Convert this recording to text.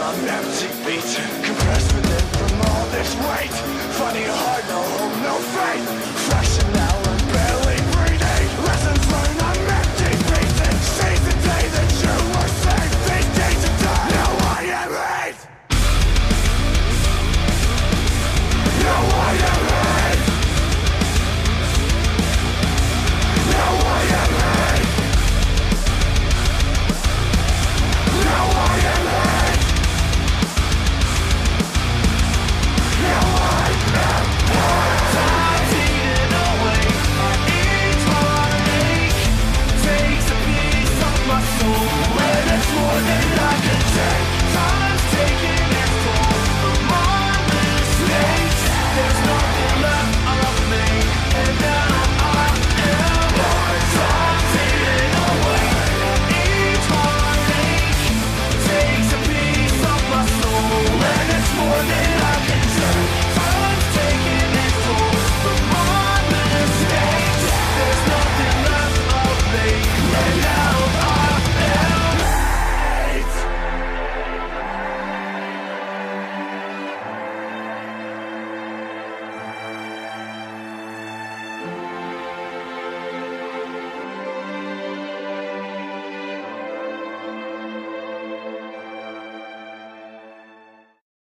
I'm empty, beaten, compressed within from all this weight. Funny hard, no hope, no faith, fresh more than I can take.